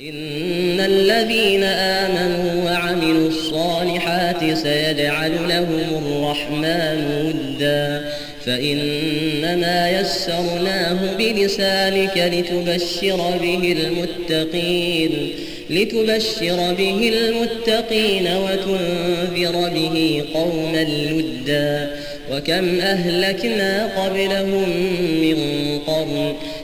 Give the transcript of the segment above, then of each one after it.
إن الذين آمنوا وعملوا الصالحات سيجعل لهم الرحمن ودا. فإنما يسرناه بلسانك لتبشر به المتقين لتبشر به المتقين وتنذر به قوما لدا. وكم أهلكنا قبلهم من قرن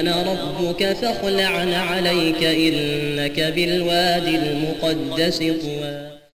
أنا ربك فاخلع عليك إنك بالوادي المقدس طوى.